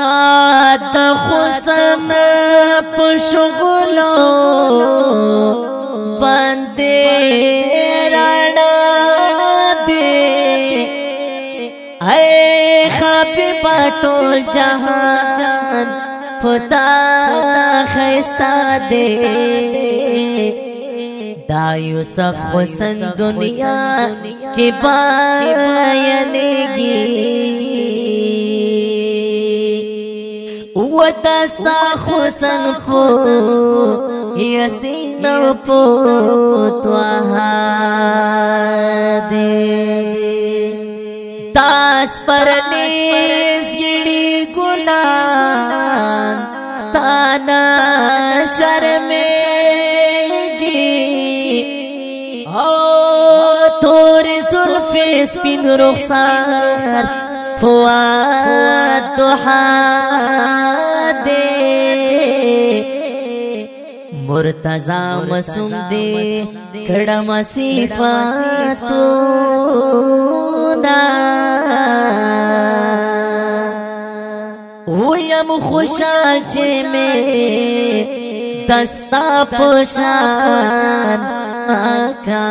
تا د حسن په شغلو باندې رانا دې اے خپي پټول جهان پتا خيستا دې دا یوسف حسن دنیا کې با یلېږي تصاخوسن پو یسین پو توہا دے تاس پر لیز گیڑی گنا تانا شرمے گی او تور زلفی سپین رخصار فواد دوحان مرتضا مسوم دی کړه مصیفاتو دا ویم خوشال چې مې دستا پوشان آقا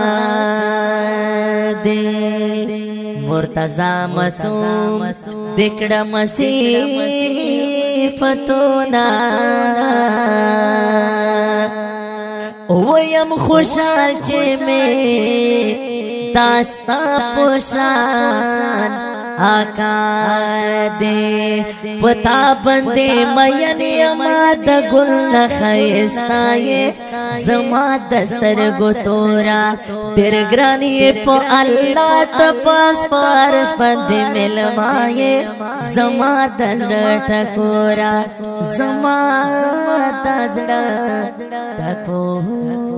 دی مرتضا مسوم دکړه مصیفتو نا زم خوشحال چې مې داستا پوشان آقا دې پتا باندې مې نه ما د ګل خيستا یې زما دستر گو تورا تیر گرانی پو اللہ تپاس پارش بند ملوائے زما دزر ٹکورا زما دزر ٹکورا